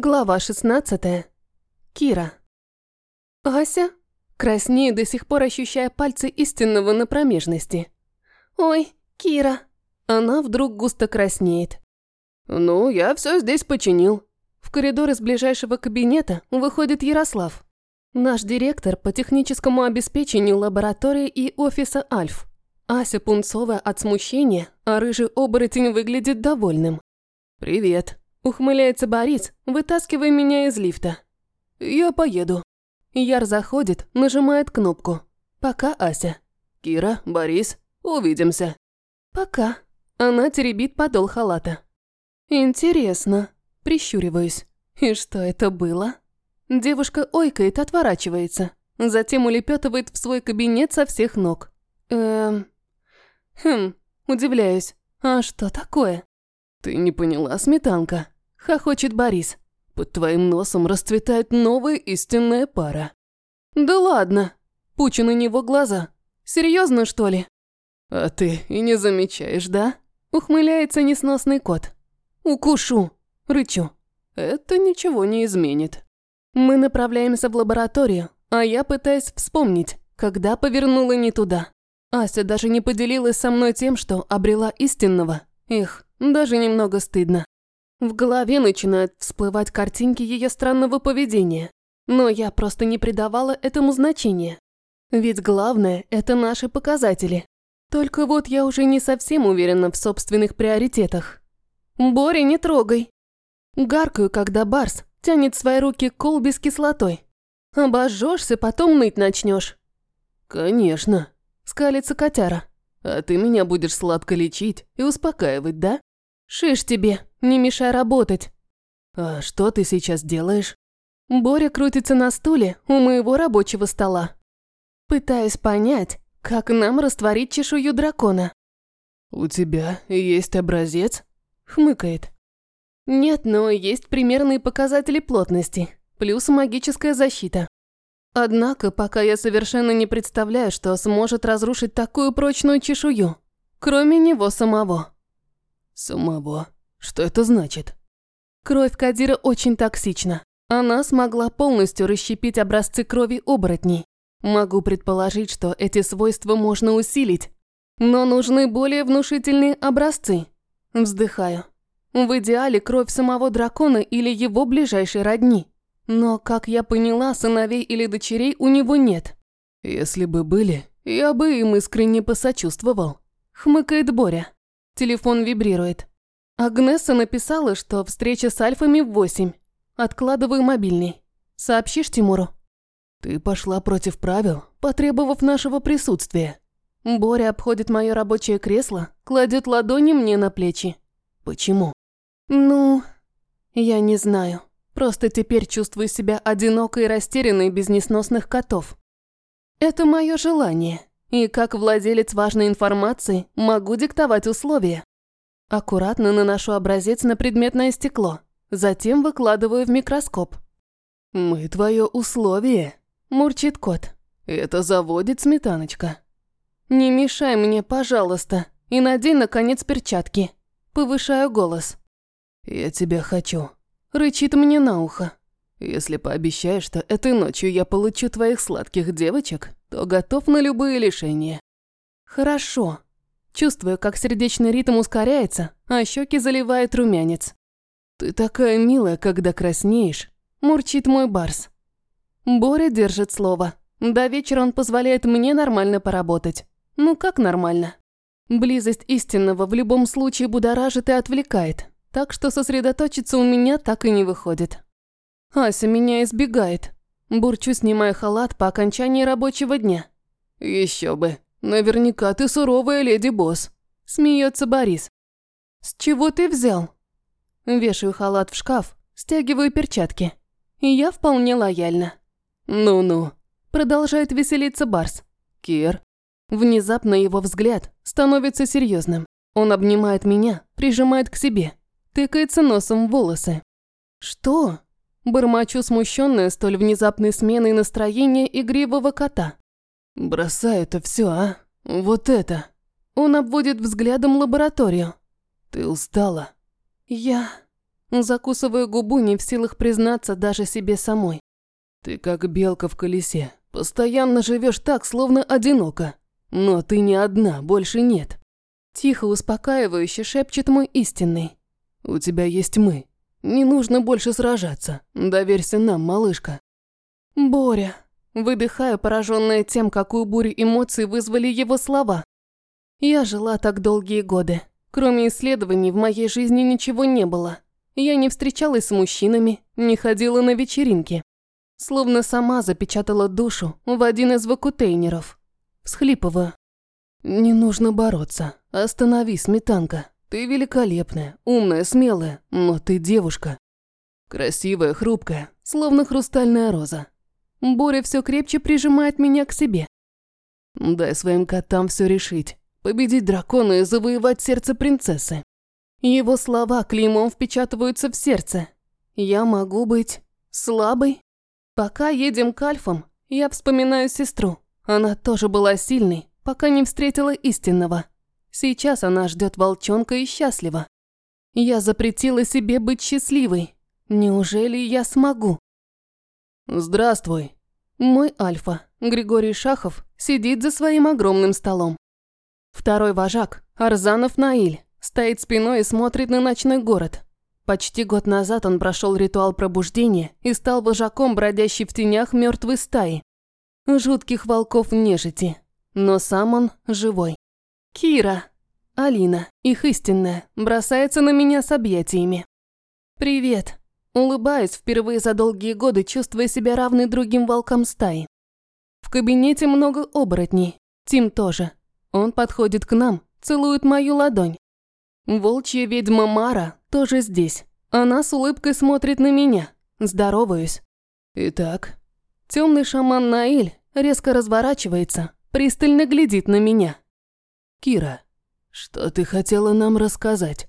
Глава 16. Кира. Ася, краснею, до сих пор ощущая пальцы истинного на промежности. «Ой, Кира». Она вдруг густо краснеет. «Ну, я все здесь починил». В коридор из ближайшего кабинета выходит Ярослав. Наш директор по техническому обеспечению лаборатории и офиса Альф. Ася пунцовая от смущения, а рыжий оборотень выглядит довольным. «Привет», Ухмыляется Борис, вытаскивая меня из лифта. «Я поеду». Яр заходит, нажимает кнопку. «Пока, Ася». «Кира, Борис, увидимся». «Пока». Она теребит подол халата. «Интересно». Прищуриваюсь. «И что это было?» Девушка ойкает, отворачивается. Затем улепетывает в свой кабинет со всех ног. Эм... Хм, удивляюсь. А что такое? «Ты не поняла, сметанка?» – хохочет Борис. «Под твоим носом расцветает новая истинная пара». «Да ладно!» – пучу на него глаза. «Серьезно, что ли?» «А ты и не замечаешь, да?» – ухмыляется несносный кот. «Укушу!» – рычу. «Это ничего не изменит». Мы направляемся в лабораторию, а я пытаюсь вспомнить, когда повернула не туда. Ася даже не поделилась со мной тем, что обрела истинного. Эх, даже немного стыдно. В голове начинают всплывать картинки ее странного поведения. Но я просто не придавала этому значения. Ведь главное – это наши показатели. Только вот я уже не совсем уверена в собственных приоритетах. «Боря, не трогай!» Гаркаю, когда Барс тянет свои руки к колбе с кислотой. Обожжешься, потом ныть начнешь. «Конечно», – скалится котяра. «А ты меня будешь сладко лечить и успокаивать, да?» «Шиш тебе, не мешай работать». «А что ты сейчас делаешь?» Боря крутится на стуле у моего рабочего стола. Пытаюсь понять, как нам растворить чешую дракона. «У тебя есть образец?» – хмыкает. «Нет, но есть примерные показатели плотности, плюс магическая защита. Однако, пока я совершенно не представляю, что сможет разрушить такую прочную чешую, кроме него самого». «Самого? Что это значит?» Кровь Кадира очень токсична. Она смогла полностью расщепить образцы крови оборотней. Могу предположить, что эти свойства можно усилить. Но нужны более внушительные образцы. Вздыхаю. В идеале кровь самого дракона или его ближайшей родни. Но, как я поняла, сыновей или дочерей у него нет. Если бы были, я бы им искренне посочувствовал. Хмыкает Боря. Телефон вибрирует. Агнеса написала, что встреча с альфами в восемь. Откладываю мобильный. Сообщишь Тимуру? Ты пошла против правил, потребовав нашего присутствия. Боря обходит мое рабочее кресло, кладет ладони мне на плечи. Почему? Ну, я не знаю. Просто теперь чувствую себя одинокой и растерянной без несносных котов. Это мое желание. И как владелец важной информации могу диктовать условия. Аккуратно наношу образец на предметное стекло, затем выкладываю в микроскоп. «Мы твое условие», – мурчит кот. «Это заводит сметаночка». «Не мешай мне, пожалуйста, и надень, наконец, перчатки». Повышаю голос. «Я тебя хочу», – рычит мне на ухо. Если пообещаешь, что этой ночью я получу твоих сладких девочек, то готов на любые лишения». «Хорошо». Чувствую, как сердечный ритм ускоряется, а щеки заливает румянец. «Ты такая милая, когда краснеешь», – мурчит мой барс. Боря держит слово. До вечера он позволяет мне нормально поработать. Ну как нормально? Близость истинного в любом случае будоражит и отвлекает, так что сосредоточиться у меня так и не выходит. Ася меня избегает. Бурчу, снимая халат по окончании рабочего дня. Еще бы. Наверняка ты суровая леди-босс. Смеется Борис. С чего ты взял? Вешаю халат в шкаф, стягиваю перчатки. И я вполне лояльна. Ну-ну. Продолжает веселиться Барс. Кир. Внезапно его взгляд становится серьезным. Он обнимает меня, прижимает к себе, тыкается носом в волосы. Что? Бормочу смущенная столь внезапной сменой настроения игривого кота. «Бросай это все, а? Вот это!» Он обводит взглядом лабораторию. «Ты устала?» «Я...» Закусываю губу, не в силах признаться даже себе самой. Ты как белка в колесе. Постоянно живешь так, словно одиноко. Но ты не одна, больше нет. Тихо успокаивающе шепчет мой истинный. У тебя есть мы. Не нужно больше сражаться. Доверься нам, малышка. Боря. Выдыхаю, пораженная тем, какую бурю эмоций вызвали его слова. Я жила так долгие годы. Кроме исследований, в моей жизни ничего не было. Я не встречалась с мужчинами, не ходила на вечеринки. Словно сама запечатала душу в один из вакутейнеров. Всхлипываю. «Не нужно бороться. Останови, сметанка. Ты великолепная, умная, смелая, но ты девушка. Красивая, хрупкая, словно хрустальная роза. Боря все крепче прижимает меня к себе. Дай своим котам все решить. Победить дракона и завоевать сердце принцессы. Его слова клеймом впечатываются в сердце. Я могу быть слабой? Пока едем к Альфам, я вспоминаю сестру. Она тоже была сильной, пока не встретила истинного. Сейчас она ждет волчонка и счастлива. Я запретила себе быть счастливой. Неужели я смогу? Здравствуй. Мой Альфа, Григорий Шахов, сидит за своим огромным столом. Второй вожак, Арзанов Наиль, стоит спиной и смотрит на ночной город. Почти год назад он прошел ритуал пробуждения и стал вожаком, бродящей в тенях мертвой стаи. Жутких волков нежити. Но сам он живой. Кира, Алина, их истинная, бросается на меня с объятиями. «Привет». Улыбаюсь впервые за долгие годы, чувствуя себя равной другим волкам стаи. В кабинете много оборотней. Тим тоже. Он подходит к нам, целует мою ладонь. Волчья ведьма Мара тоже здесь. Она с улыбкой смотрит на меня. Здороваюсь. Итак, темный шаман Наиль резко разворачивается, пристально глядит на меня. Кира, что ты хотела нам рассказать?